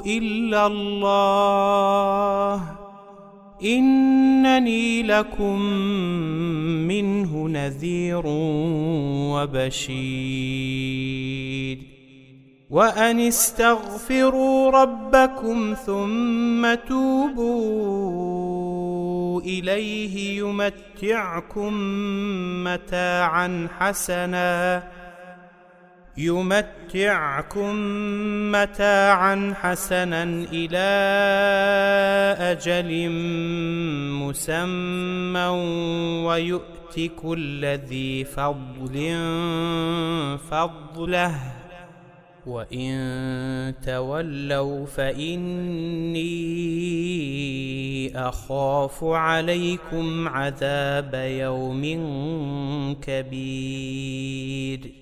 إلا الله. إنني لكم منه نذير وبشير. وأن استغفروا ربكم ثم توبوا إليه يمتعكم متاعا حسناً. يمتعكم متاعا حسنا إلى أجل مسمى ويؤت كل ذي فضل فضله وإن تولوا فإني أخاف عليكم عذاب يوم كبير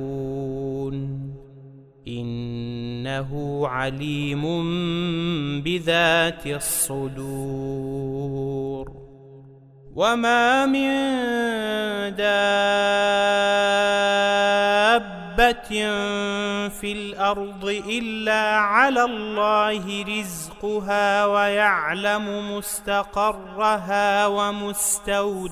إنه عليم بذات الصدور. وما من دابة في الأرض إلا على الله رزقها ويعلم مستقرها ومستودعها.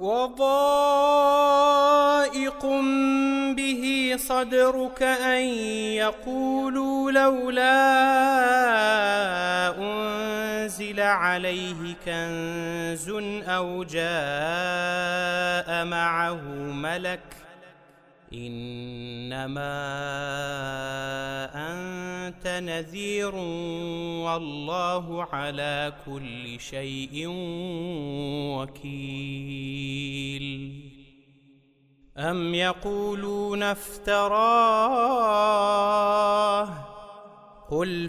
وضائق به صدرك أن يقولوا لولا أنزل عليه كنز أو جاء معه ملك إنما أنت نذير والله على كل شيء وكيل. أم يقولون افتراه؟ قل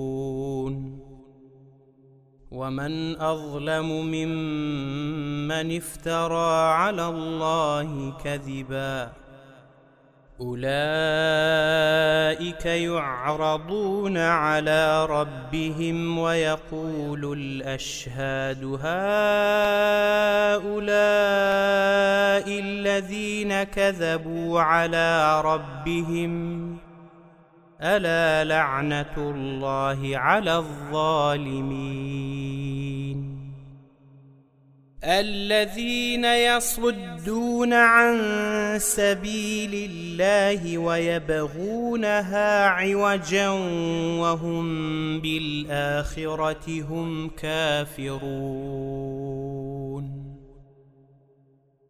ومن أظلم ممن افترى على الله كذبا أولئك يعرضون على ربهم ويقول الأشهاد هؤلاء الذين كذبوا على ربهم ألا لعنة الله على الظالمين؟ الذين يصدون عن سبيل الله ويبغونها عوجا وهم بالآخرة هم كافرون.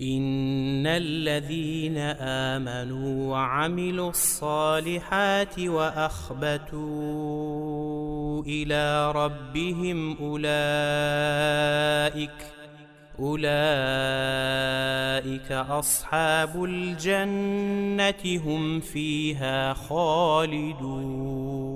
إن الذين آمنوا وعملوا الصالحات وأخبتوا إلى ربهم أولئك أولئك أصحاب الجنة هم فيها خالدون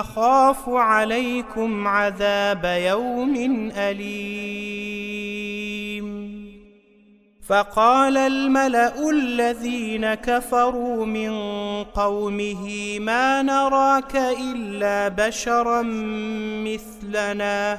أخاف عليكم عذاب يوم أليم. فقال الملأ الذين كفروا من قومه ما نراك إلا بشرا مثلنا.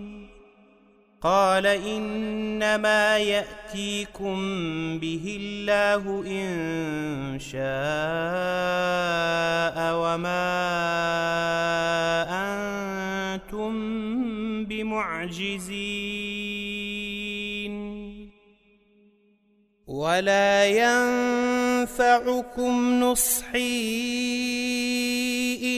قال إنما يأتيكم به الله إن شاء وما أنتم بمعجزين. ولا ينفعكم نصحي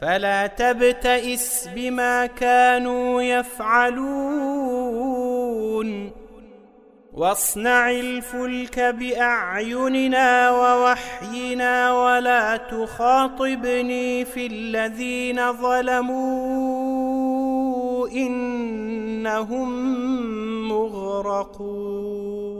فلا تبتئس بما كانوا يفعلون. واصنع الفلك بأعيننا ووحينا ولا تخاطبني في الذين ظلموا إنهم مغرقون.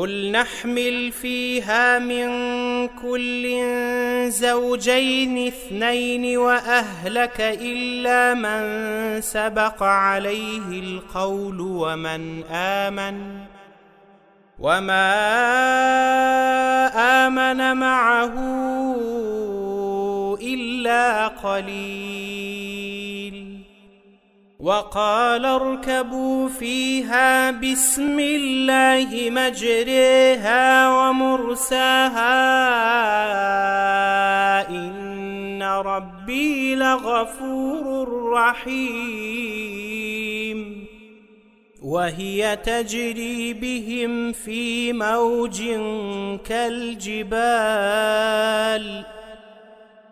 قل نحمل فيها من كل زوجين اثنين وأهلك إلا من سبق عليه القول ومن آمن وما آمن معه إلا قليل وقال اركبوا فيها بسم الله مجريها ومرساها إن ربي لغفور رحيم. وهي تجري بهم في موج كالجبال.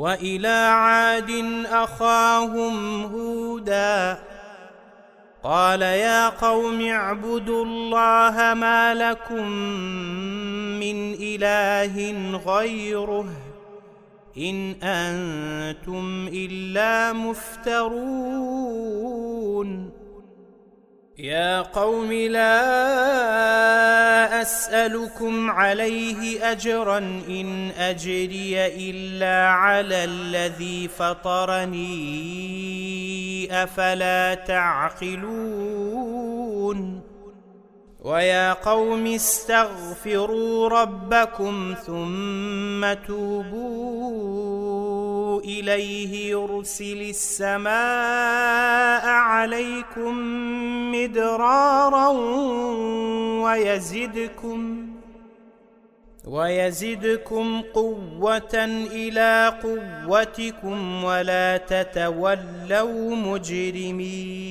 وإلى عاد أخاهم هودا. قال يا قوم اعبدوا الله ما لكم من إله غيره. إن أنتم إلا مفترون. يا قوم لا أسألكم عليه أجرا إن أجري إلا على الذي فطرني أفلا تعقلون ويا قوم استغفروا ربكم ثم توبوا إليه يرسل السماء عليكم مدرارا ويزدكم ويزدكم قوة إلى قوتكم ولا تتولوا مجرمين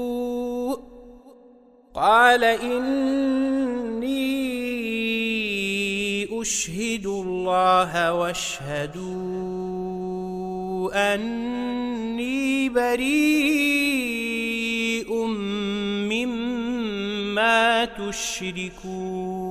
قال إني أشهد الله واشهدوا أني بريء مما تشركون.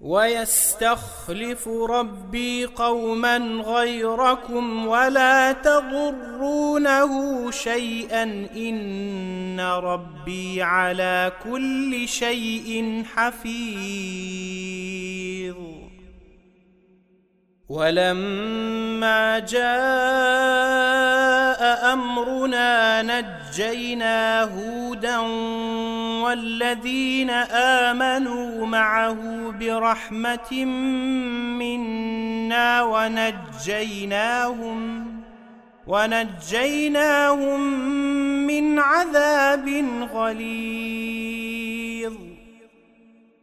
ويستخلف ربي قوما غيركم ولا تضرونه شيئا إن ربي على كل شيء حفيظ. ولما جاء أمرنا نجينا هودا والذين آمنوا معه برحمة منا ونجيناهم ونجيناهم من عذاب غليظ.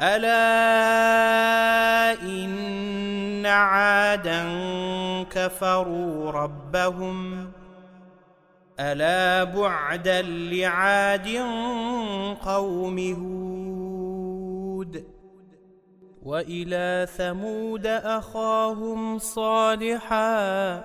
ألا إن عادا كفروا ربهم ألا بعدا لعاد قوم هود وإلى ثمود أخاهم صالحا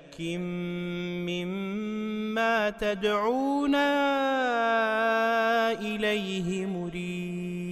مما تدعونا إليه مريب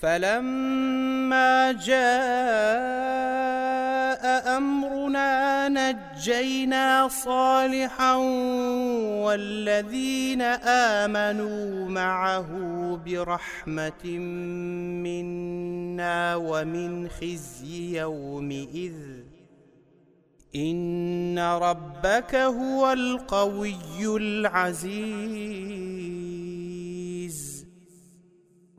فلما جاء أمرنا نجينا صالحا والذين آمنوا معه برحمة منا ومن خزي يومئذ. إن ربك هو القوي العزيز.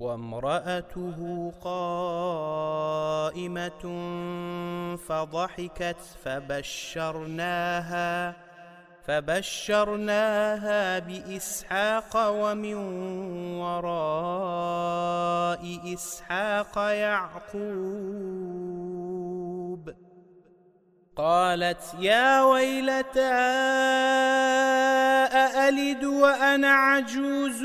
وامرأته قائمة فضحكت فبشرناها فبشرناها بإسحاق ومن وراء إسحاق يعقوب. قالت يا ويلتى أألد وأنا عجوز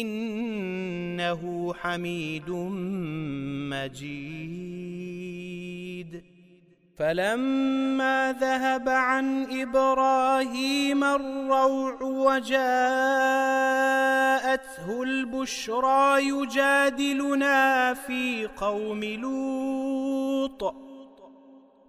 إنه حميد مجيد. فلما ذهب عن إبراهيم الروع وجاءته البشرى يجادلنا في قوم لوط.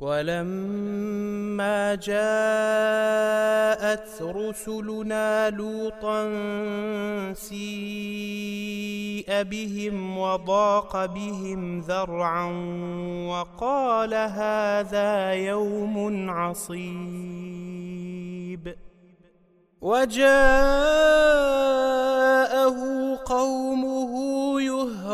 ولما جاءت رسلنا لوطا سيء بهم وضاق بهم ذرعا وقال هذا يوم عصيب. وجاءه قومه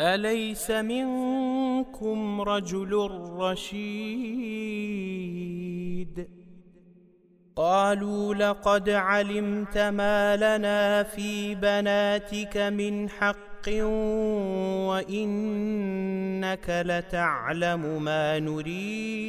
أليس منكم رجل رشيد؟ قالوا لقد علمت ما لنا في بناتك من حق وإنك لتعلم ما نريد.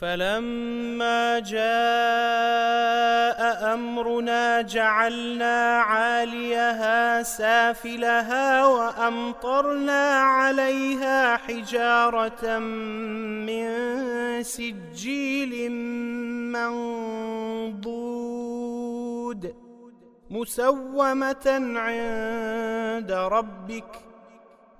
فلما جاء أمرنا جعلنا عاليها سافلها وأمطرنا عليها حجارة من سجيل منضود مسومة عند ربك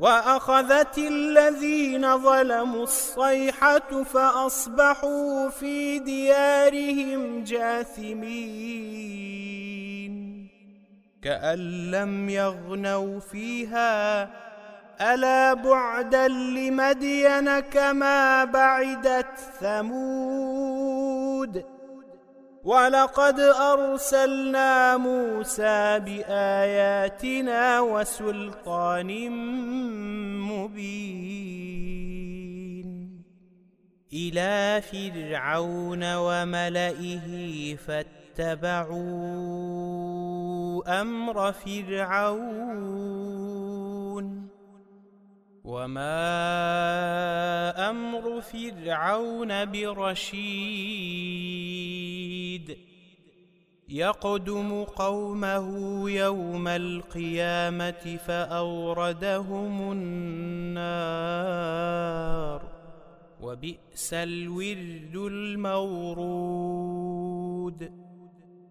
وأخذت الذين ظلموا الصيحة فأصبحوا في ديارهم جاثمين. كأن لم يغنوا فيها ألا بعدا لمدين كما بعدت ثمود. ولقد أرسلنا موسى بآياتنا وسلطان مبين إلى فرعون وملئه فاتبعوا أمر فرعون وما أمر فرعون برشيد يقدم قومه يوم القيامة فأوردهم النار وبئس الورد المورود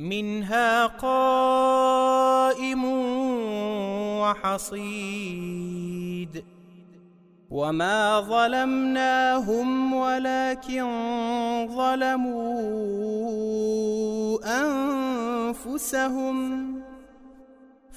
منها قائم وحصيد. وما ظلمناهم ولكن ظلموا أنفسهم.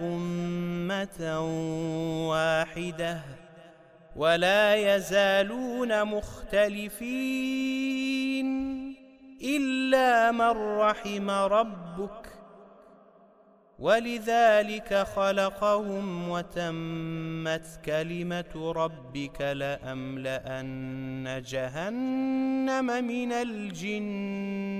أمة واحدة ولا يزالون مختلفين إلا من رحم ربك ولذلك خلقهم وتمت كلمة ربك لأملأن جهنم من